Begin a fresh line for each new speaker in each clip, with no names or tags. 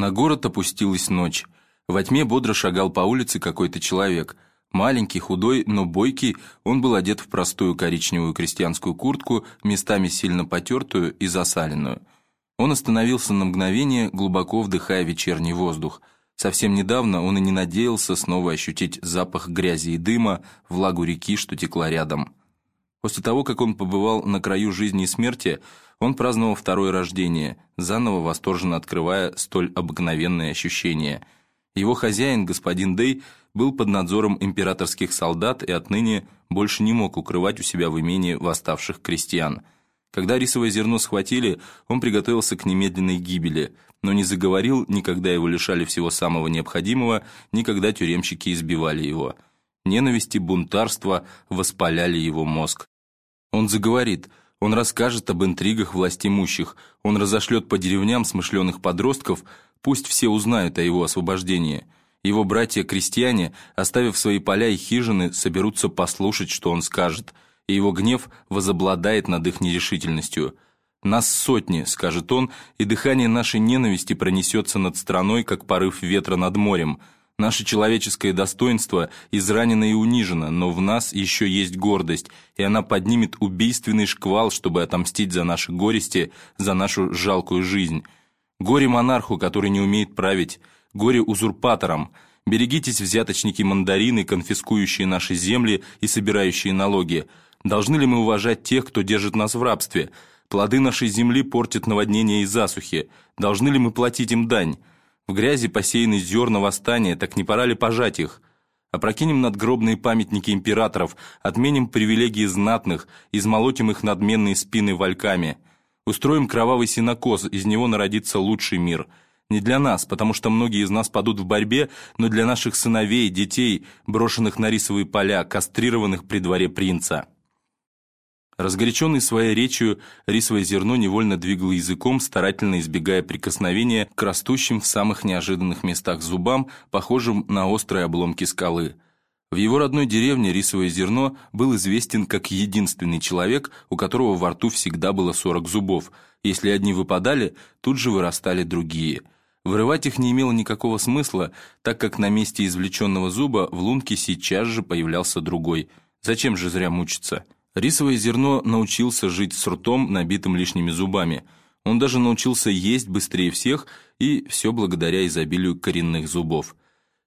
На город опустилась ночь. Во тьме бодро шагал по улице какой-то человек. Маленький, худой, но бойкий, он был одет в простую коричневую крестьянскую куртку, местами сильно потертую и засаленную. Он остановился на мгновение, глубоко вдыхая вечерний воздух. Совсем недавно он и не надеялся снова ощутить запах грязи и дыма, влагу реки, что текла рядом. После того, как он побывал на краю жизни и смерти, он праздновал второе рождение, заново восторженно открывая столь обыкновенные ощущения. Его хозяин, господин Дэй, был под надзором императорских солдат и отныне больше не мог укрывать у себя в имении восставших крестьян. Когда рисовое зерно схватили, он приготовился к немедленной гибели, но не заговорил, никогда его лишали всего самого необходимого, никогда тюремщики избивали его. Ненависть и бунтарство воспаляли его мозг. Он заговорит – он расскажет об интригах властимущих, он разошлет по деревням смышленых подростков, пусть все узнают о его освобождении. Его братья-крестьяне, оставив свои поля и хижины, соберутся послушать, что он скажет, и его гнев возобладает над их нерешительностью. «Нас сотни», — скажет он, и дыхание нашей ненависти пронесется над страной, как порыв ветра над морем — Наше человеческое достоинство изранено и унижено, но в нас еще есть гордость, и она поднимет убийственный шквал, чтобы отомстить за наши горести, за нашу жалкую жизнь. Горе монарху, который не умеет править, горе узурпаторам. Берегитесь, взяточники мандарины, конфискующие наши земли и собирающие налоги. Должны ли мы уважать тех, кто держит нас в рабстве? Плоды нашей земли портят наводнения и засухи. Должны ли мы платить им дань? В грязи посеяны зерна восстания, так не пора ли пожать их? Опрокинем надгробные памятники императоров, отменим привилегии знатных, измолотим их надменные спины вальками. Устроим кровавый синокос, из него народится лучший мир. Не для нас, потому что многие из нас падут в борьбе, но для наших сыновей, детей, брошенных на рисовые поля, кастрированных при дворе принца». Разгоряченный своей речью, рисовое зерно невольно двигало языком, старательно избегая прикосновения к растущим в самых неожиданных местах зубам, похожим на острые обломки скалы. В его родной деревне рисовое зерно был известен как единственный человек, у которого во рту всегда было 40 зубов. Если одни выпадали, тут же вырастали другие. Вырывать их не имело никакого смысла, так как на месте извлеченного зуба в лунке сейчас же появлялся другой. Зачем же зря мучиться? Рисовое зерно научился жить с ртом, набитым лишними зубами. Он даже научился есть быстрее всех, и все благодаря изобилию коренных зубов.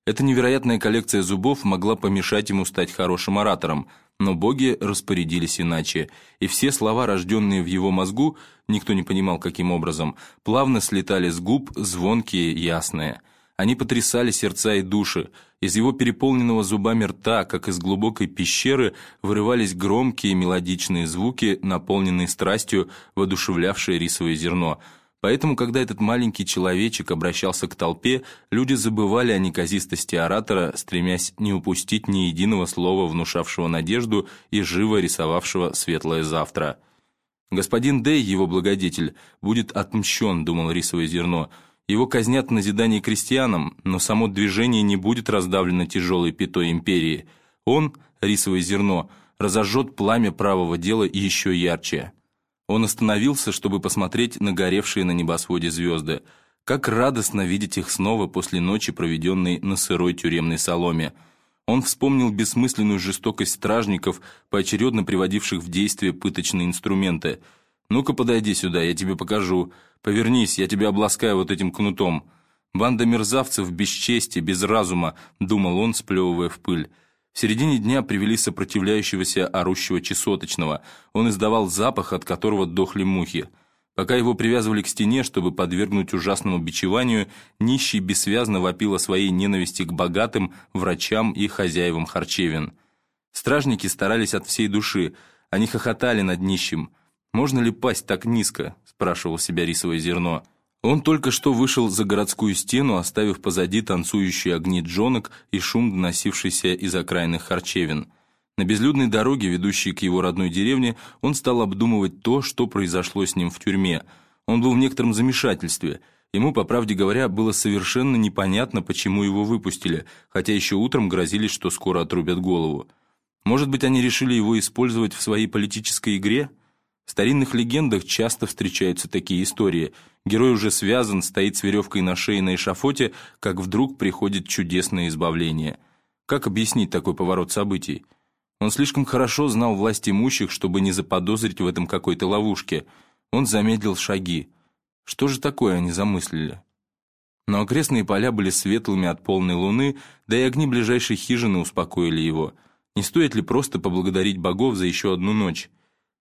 Эта невероятная коллекция зубов могла помешать ему стать хорошим оратором, но боги распорядились иначе, и все слова, рожденные в его мозгу, никто не понимал каким образом, плавно слетали с губ, звонкие, ясные – они потрясали сердца и души. Из его переполненного зубами рта, как из глубокой пещеры, вырывались громкие мелодичные звуки, наполненные страстью, воодушевлявшие рисовое зерно. Поэтому, когда этот маленький человечек обращался к толпе, люди забывали о неказистости оратора, стремясь не упустить ни единого слова, внушавшего надежду и живо рисовавшего светлое завтра. «Господин Дэй, его благодетель, будет отмщен», — думал рисовое зерно, — его казнят в назидание крестьянам, но само движение не будет раздавлено тяжелой пятой империи. Он, рисовое зерно, разожжет пламя правого дела еще ярче. Он остановился, чтобы посмотреть на горевшие на небосводе звезды. Как радостно видеть их снова после ночи, проведенной на сырой тюремной соломе. Он вспомнил бессмысленную жестокость стражников, поочередно приводивших в действие пыточные инструменты – «Ну-ка подойди сюда, я тебе покажу. Повернись, я тебя обласкаю вот этим кнутом». «Банда мерзавцев без чести, без разума», — думал он, сплевывая в пыль. В середине дня привели сопротивляющегося орущего чесоточного. Он издавал запах, от которого дохли мухи. Пока его привязывали к стене, чтобы подвергнуть ужасному бичеванию, нищий бессвязно вопил о своей ненависти к богатым, врачам и хозяевам харчевин. Стражники старались от всей души. Они хохотали над нищим. «Можно ли пасть так низко?» – спрашивал себя рисовое зерно. Он только что вышел за городскую стену, оставив позади танцующие огни джонок и шум, доносившийся из окраинных харчевин. На безлюдной дороге, ведущей к его родной деревне, он стал обдумывать то, что произошло с ним в тюрьме. Он был в некотором замешательстве. Ему, по правде говоря, было совершенно непонятно, почему его выпустили, хотя еще утром грозились, что скоро отрубят голову. Может быть, они решили его использовать в своей политической игре – В старинных легендах часто встречаются такие истории. Герой уже связан, стоит с веревкой на шее на эшафоте, как вдруг приходит чудесное избавление. Как объяснить такой поворот событий? Он слишком хорошо знал власть имущих, чтобы не заподозрить в этом какой-то ловушке. Он замедлил шаги. Что же такое они замыслили? Но окрестные поля были светлыми от полной луны, да и огни ближайшей хижины успокоили его. Не стоит ли просто поблагодарить богов за еще одну ночь?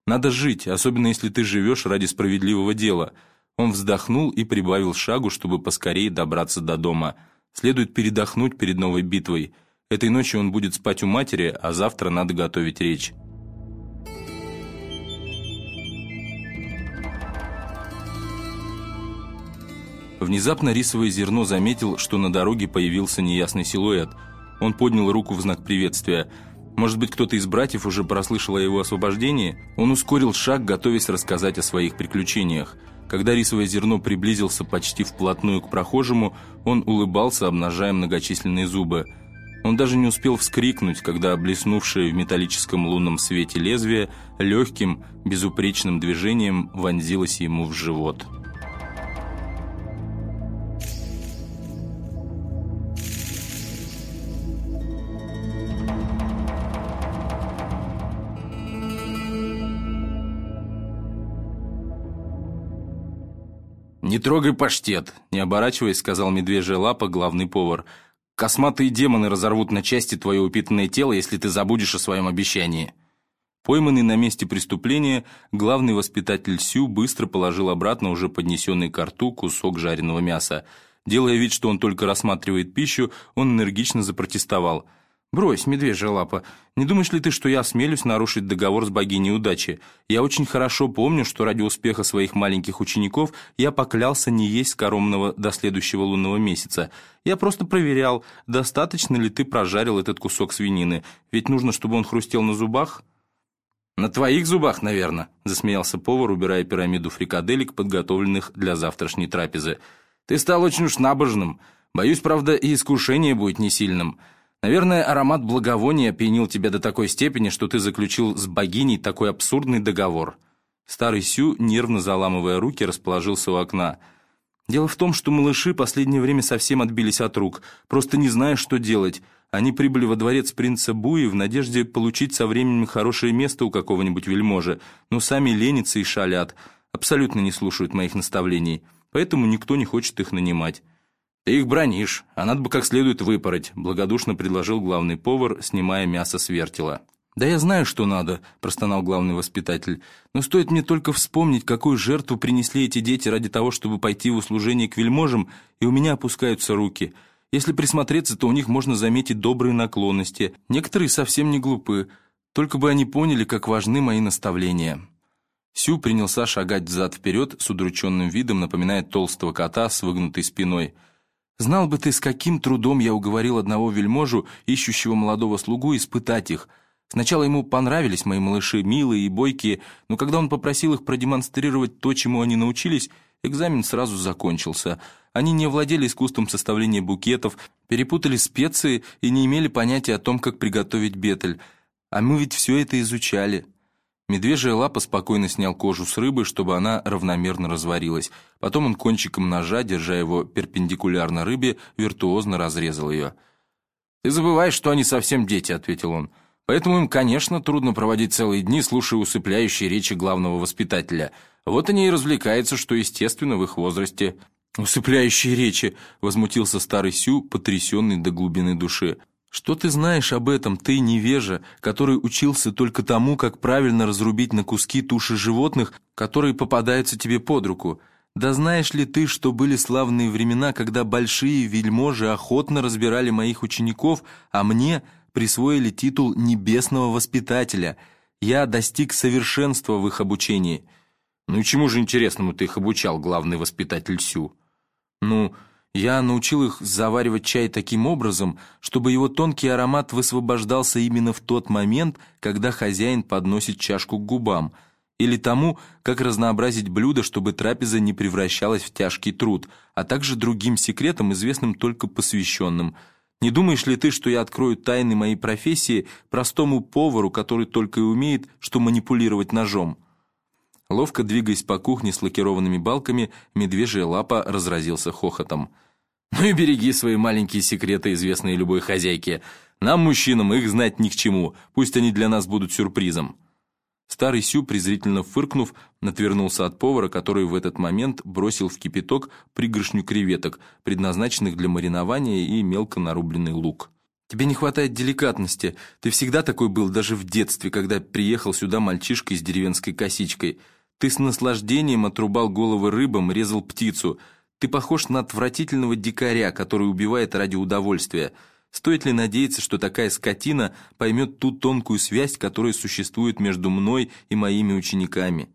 Надо жить, особенно если ты живешь ради справедливого дела. Он вздохнул и прибавил шагу, чтобы поскорее добраться до дома. Следует передохнуть перед новой битвой. Этой ночью он будет спать у матери, а завтра надо готовить речь. Внезапно рисовое зерно заметил, что на дороге появился неясный силуэт. Он поднял руку в знак приветствия. Может быть, кто-то из братьев уже прослышал о его освобождении? Он ускорил шаг, готовясь рассказать о своих приключениях. Когда рисовое зерно приблизился почти вплотную к прохожему, он улыбался, обнажая многочисленные зубы. Он даже не успел вскрикнуть, когда блеснувшее в металлическом лунном свете лезвие легким, безупречным движением вонзилось ему в живот. «Не трогай паштет», — не оборачиваясь, сказал медвежья лапа, главный повар. «Косматые демоны разорвут на части твое упитанное тело, если ты забудешь о своем обещании». Пойманный на месте преступления, главный воспитатель Сю быстро положил обратно уже поднесенный к рту кусок жареного мяса. Делая вид, что он только рассматривает пищу, он энергично запротестовал — «Брось, медвежья лапа, не думаешь ли ты, что я осмелюсь нарушить договор с богиней удачи? Я очень хорошо помню, что ради успеха своих маленьких учеников я поклялся не есть коромного до следующего лунного месяца. Я просто проверял, достаточно ли ты прожарил этот кусок свинины, ведь нужно, чтобы он хрустел на зубах». «На твоих зубах, наверное», — засмеялся повар, убирая пирамиду фрикаделек, подготовленных для завтрашней трапезы. «Ты стал очень уж набожным. Боюсь, правда, и искушение будет не сильным». Наверное, аромат благовония опьянил тебя до такой степени, что ты заключил с богиней такой абсурдный договор. Старый Сю, нервно заламывая руки, расположился у окна. Дело в том, что малыши последнее время совсем отбились от рук, просто не зная, что делать. Они прибыли во дворец принца Буи в надежде получить со временем хорошее место у какого-нибудь вельможи, но сами ленятся и шалят, абсолютно не слушают моих наставлений, поэтому никто не хочет их нанимать. «Ты их бронишь, а надо бы как следует выпороть», благодушно предложил главный повар, снимая мясо с вертела. «Да я знаю, что надо», – простонал главный воспитатель. «Но стоит мне только вспомнить, какую жертву принесли эти дети ради того, чтобы пойти в услужение к вельможам, и у меня опускаются руки. Если присмотреться, то у них можно заметить добрые наклонности. Некоторые совсем не глупы. Только бы они поняли, как важны мои наставления». Сю принялся шагать взад-вперед с удрученным видом, напоминая толстого кота с выгнутой спиной – Знал бы ты, с каким трудом я уговорил одного вельможу, ищущего молодого слугу, испытать их. Сначала ему понравились мои малыши, милые и бойкие, но когда он попросил их продемонстрировать то, чему они научились, экзамен сразу закончился. Они не владели искусством составления букетов, перепутали специи и не имели понятия о том, как приготовить бетель. А мы ведь все это изучали. Медвежья лапа спокойно снял кожу с рыбы, чтобы она равномерно разварилась. Потом он кончиком ножа, держа его перпендикулярно рыбе, виртуозно разрезал ее. «Ты забываешь, что они совсем дети», — ответил он. «Поэтому им, конечно, трудно проводить целые дни, слушая усыпляющие речи главного воспитателя. Вот они и развлекаются, что естественно в их возрасте». «Усыпляющие речи!» — возмутился старый Сю, потрясенный до глубины души. Что ты знаешь об этом, ты невежа, который учился только тому, как правильно разрубить на куски туши животных, которые попадаются тебе под руку? Да знаешь ли ты, что были славные времена, когда большие вельможи охотно разбирали моих учеников, а мне присвоили титул небесного воспитателя? Я достиг совершенства в их обучении. Ну и чему же интересному ты их обучал, главный воспитатель Сю? Ну... Я научил их заваривать чай таким образом, чтобы его тонкий аромат высвобождался именно в тот момент, когда хозяин подносит чашку к губам, или тому, как разнообразить блюдо, чтобы трапеза не превращалась в тяжкий труд, а также другим секретам, известным только посвященным. Не думаешь ли ты, что я открою тайны моей профессии простому повару, который только и умеет, что манипулировать ножом?» Ловко двигаясь по кухне с лакированными балками, медвежья лапа разразился хохотом. «Ну и береги свои маленькие секреты, известные любой хозяйке. Нам, мужчинам, их знать ни к чему, пусть они для нас будут сюрпризом». Старый Сю, презрительно фыркнув, отвернулся от повара, который в этот момент бросил в кипяток пригоршню креветок, предназначенных для маринования и мелко нарубленный лук. «Тебе не хватает деликатности. Ты всегда такой был, даже в детстве, когда приехал сюда мальчишкой с деревенской косичкой. Ты с наслаждением отрубал головы рыбам, резал птицу. Ты похож на отвратительного дикаря, который убивает ради удовольствия». Стоит ли надеяться, что такая скотина поймет ту тонкую связь, которая существует между мной и моими учениками?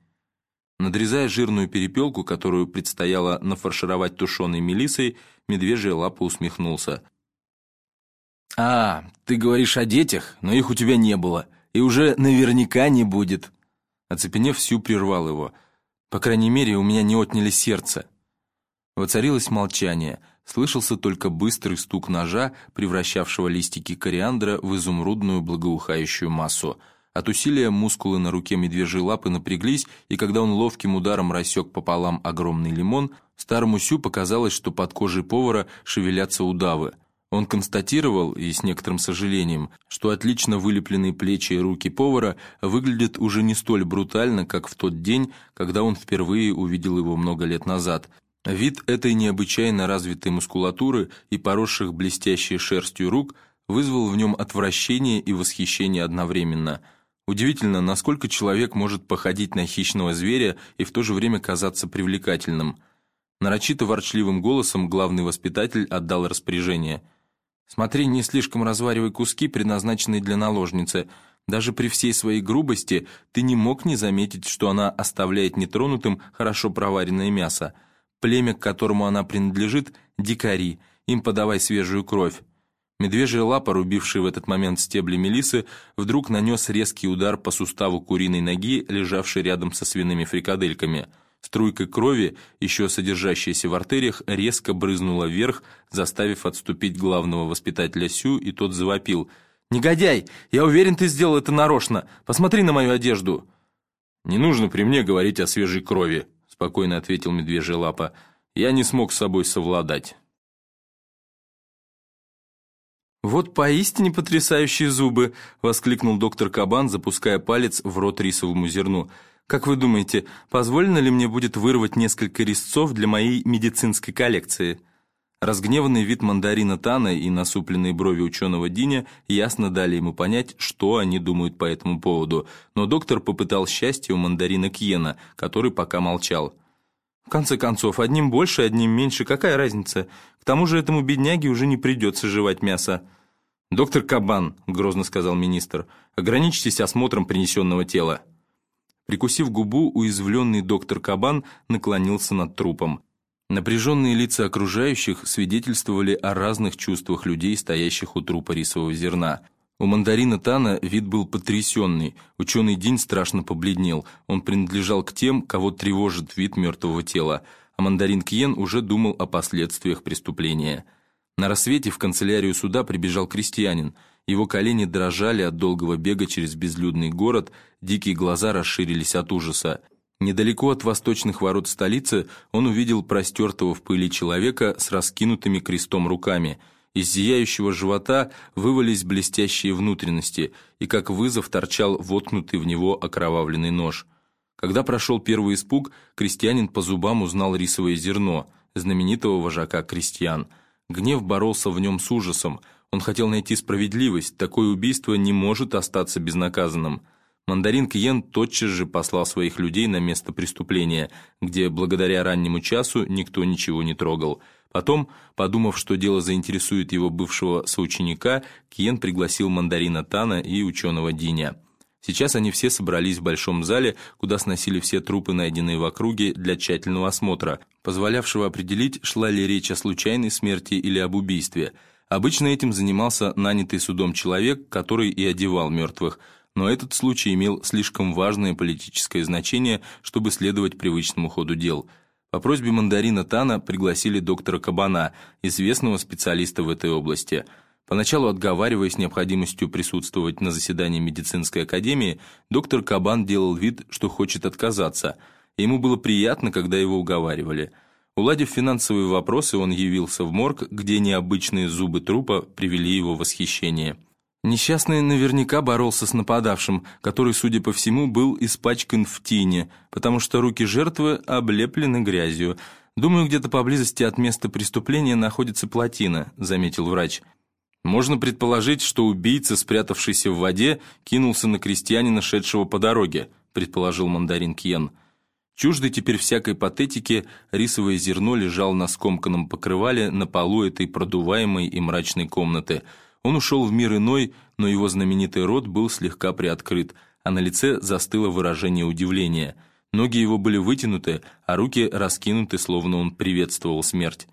Надрезая жирную перепелку, которую предстояло нафаршировать тушеной мелисой, медвежья лапа усмехнулся. «А, ты говоришь о детях, но их у тебя не было, и уже наверняка не будет». Оцепенев, Сью прервал его. «По крайней мере, у меня не отняли сердце». Воцарилось молчание – Слышался только быстрый стук ножа, превращавшего листики кориандра в изумрудную благоухающую массу. От усилия мускулы на руке медвежьей лапы напряглись, и когда он ловким ударом рассек пополам огромный лимон, старому Сю показалось, что под кожей повара шевелятся удавы. Он констатировал, и с некоторым сожалением, что отлично вылепленные плечи и руки повара выглядят уже не столь брутально, как в тот день, когда он впервые увидел его много лет назад – Вид этой необычайно развитой мускулатуры и поросших блестящей шерстью рук вызвал в нем отвращение и восхищение одновременно. Удивительно, насколько человек может походить на хищного зверя и в то же время казаться привлекательным. Нарочито ворчливым голосом главный воспитатель отдал распоряжение. «Смотри, не слишком разваривай куски, предназначенные для наложницы. Даже при всей своей грубости ты не мог не заметить, что она оставляет нетронутым хорошо проваренное мясо». Племя, к которому она принадлежит, — дикари, им подавай свежую кровь. Медвежья лапа, рубившая в этот момент стебли мелисы, вдруг нанес резкий удар по суставу куриной ноги, лежавшей рядом со свиными фрикадельками. Струйка крови, еще содержащаяся в артериях, резко брызнула вверх, заставив отступить главного воспитателя Сю, и тот завопил. «Негодяй! Я уверен, ты сделал это нарочно! Посмотри на мою одежду!» «Не нужно при мне говорить о свежей крови», спокойно ответил медвежья лапа. «Я не смог с собой совладать».
«Вот поистине потрясающие зубы!» — воскликнул доктор Кабан, запуская палец в рот рисовому зерну. «Как вы думаете, позволено ли мне будет вырвать несколько резцов для моей медицинской коллекции?» Разгневанный вид мандарина Тана и насупленные брови ученого Диня ясно дали ему понять, что они думают по этому поводу, но доктор попытал счастье у мандарина Кьена, который пока молчал. «В конце концов, одним больше, одним меньше, какая разница? К тому же этому бедняге уже не придется жевать мясо».
«Доктор Кабан», — грозно сказал министр, — «ограничьтесь осмотром принесенного тела».
Прикусив губу, уязвленный доктор Кабан наклонился над трупом. Напряженные лица окружающих свидетельствовали о разных чувствах людей, стоящих у трупа рисового зерна. У мандарина Тана вид был потрясенный, ученый День страшно побледнел, он принадлежал к тем, кого тревожит вид мертвого тела, а мандарин Кьен уже думал о последствиях преступления. На рассвете в канцелярию суда прибежал крестьянин. Его колени дрожали от долгого бега через безлюдный город, дикие глаза расширились от ужаса. Недалеко от восточных ворот столицы он увидел простертого в пыли человека с раскинутыми крестом руками. Из зияющего живота вывались блестящие внутренности, и как вызов торчал воткнутый в него окровавленный нож. Когда прошел первый испуг, крестьянин по зубам узнал рисовое зерно, знаменитого вожака крестьян. Гнев боролся в нем с ужасом. Он хотел найти справедливость, такое убийство не может остаться безнаказанным. Мандарин Киен тотчас же послал своих людей на место преступления, где благодаря раннему часу никто ничего не трогал. Потом, подумав, что дело заинтересует его бывшего соученика, Киен пригласил мандарина Тана и ученого Диня. Сейчас они все собрались в большом зале, куда сносили все трупы, найденные в округе, для тщательного осмотра, позволявшего определить, шла ли речь о случайной смерти или об убийстве. Обычно этим занимался нанятый судом человек, который и одевал мертвых – но этот случай имел слишком важное политическое значение, чтобы следовать привычному ходу дел. По просьбе мандарина Тана пригласили доктора Кабана, известного специалиста в этой области. Поначалу отговариваясь необходимостью присутствовать на заседании медицинской академии, доктор Кабан делал вид, что хочет отказаться. Ему было приятно, когда его уговаривали. Уладив финансовые вопросы, он явился в морг, где необычные зубы трупа привели его в восхищение. Несчастный наверняка боролся с нападавшим, который, судя по всему, был испачкан в тине, потому что руки жертвы облеплены грязью. «Думаю, где-то поблизости от места преступления находится плотина», — заметил врач. Можно предположить, что убийца, спрятавшийся в воде, кинулся на крестьянина, шедшего по дороге, предположил мандарин Кьен. Чуждый теперь всякой патетики, рисовое зерно лежал на скомканном покрывале на полу этой продуваемой и мрачной комнаты. Он ушел в мир иной, но его знаменитый рот был слегка приоткрыт, а на лице застыло выражение удивления. Ноги его были вытянуты, а руки раскинуты, словно он приветствовал смерть.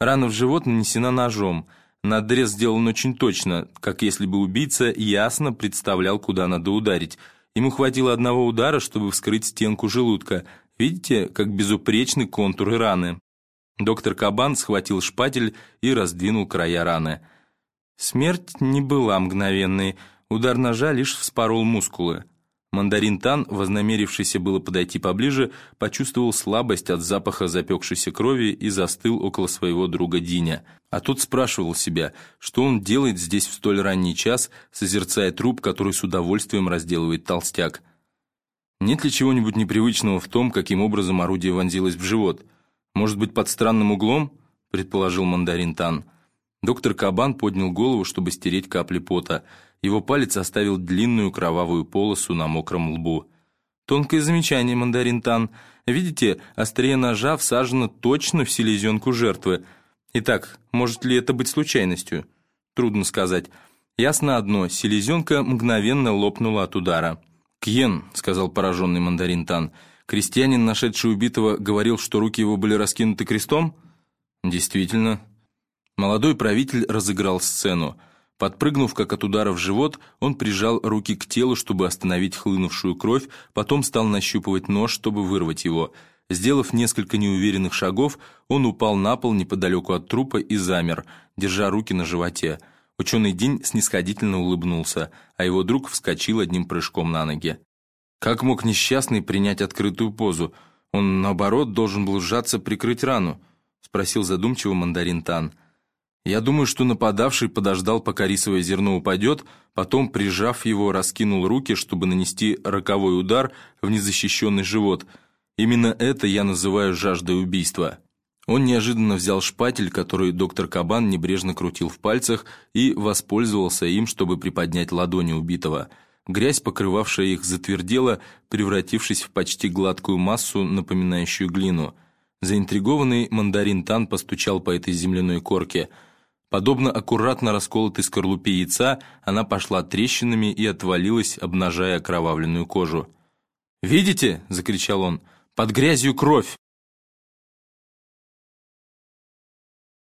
Рана в живот нанесена ножом – Надрез сделан очень точно, как если бы убийца ясно представлял, куда надо ударить. Ему хватило одного удара, чтобы вскрыть стенку желудка. Видите, как безупречны контуры раны? Доктор Кабан схватил шпатель и раздвинул края раны. Смерть не была мгновенной, удар ножа лишь вспорол мускулы. Мандарин Тан, вознамерившийся было подойти поближе, почувствовал слабость от запаха запекшейся крови и застыл около своего друга Диня. А тот спрашивал себя, что он делает здесь в столь ранний час, созерцая труп, который с удовольствием разделывает толстяк. Нет ли чего-нибудь непривычного в том, каким образом орудие вонзилось в живот? Может быть, под странным углом? предположил мандарин Тан. Доктор Кабан поднял голову, чтобы стереть капли пота. Его палец оставил длинную кровавую полосу на мокром лбу. Тонкое замечание, мандарин Тан. Видите, острие ножа всажено точно в селезенку жертвы. Итак, может ли это быть случайностью? Трудно сказать. Ясно одно, селезенка мгновенно лопнула от удара. «Кьен», — сказал пораженный мандарин Тан, — «крестьянин, нашедший убитого, говорил, что руки его были раскинуты крестом?» «Действительно». Молодой правитель разыграл сцену. Подпрыгнув, как от удара в живот, он прижал руки к телу, чтобы остановить хлынувшую кровь, потом стал нащупывать нож, чтобы вырвать его. Сделав несколько неуверенных шагов, он упал на пол неподалеку от трупа и замер, держа руки на животе. Ученый День снисходительно улыбнулся, а его друг вскочил одним прыжком на ноги. Как мог несчастный принять открытую позу? Он, наоборот, должен был сжаться прикрыть рану, спросил задумчиво мандарин Тан. Я думаю, что нападавший подождал, пока рисовое зерно упадет, потом, прижав его, раскинул руки, чтобы нанести роковой удар в незащищенный живот. Именно это я называю жаждой убийства. Он неожиданно взял шпатель, который доктор Кабан небрежно крутил в пальцах, и воспользовался им, чтобы приподнять ладони убитого. Грязь, покрывавшая их, затвердела, превратившись в почти гладкую массу, напоминающую глину. Заинтригованный мандарин Тан постучал по этой земляной корке – Подобно аккуратно расколотой скорлупе яйца, она пошла трещинами и отвалилась, обнажая окровавленную кожу. «Видите?» — закричал он. «Под грязью кровь!»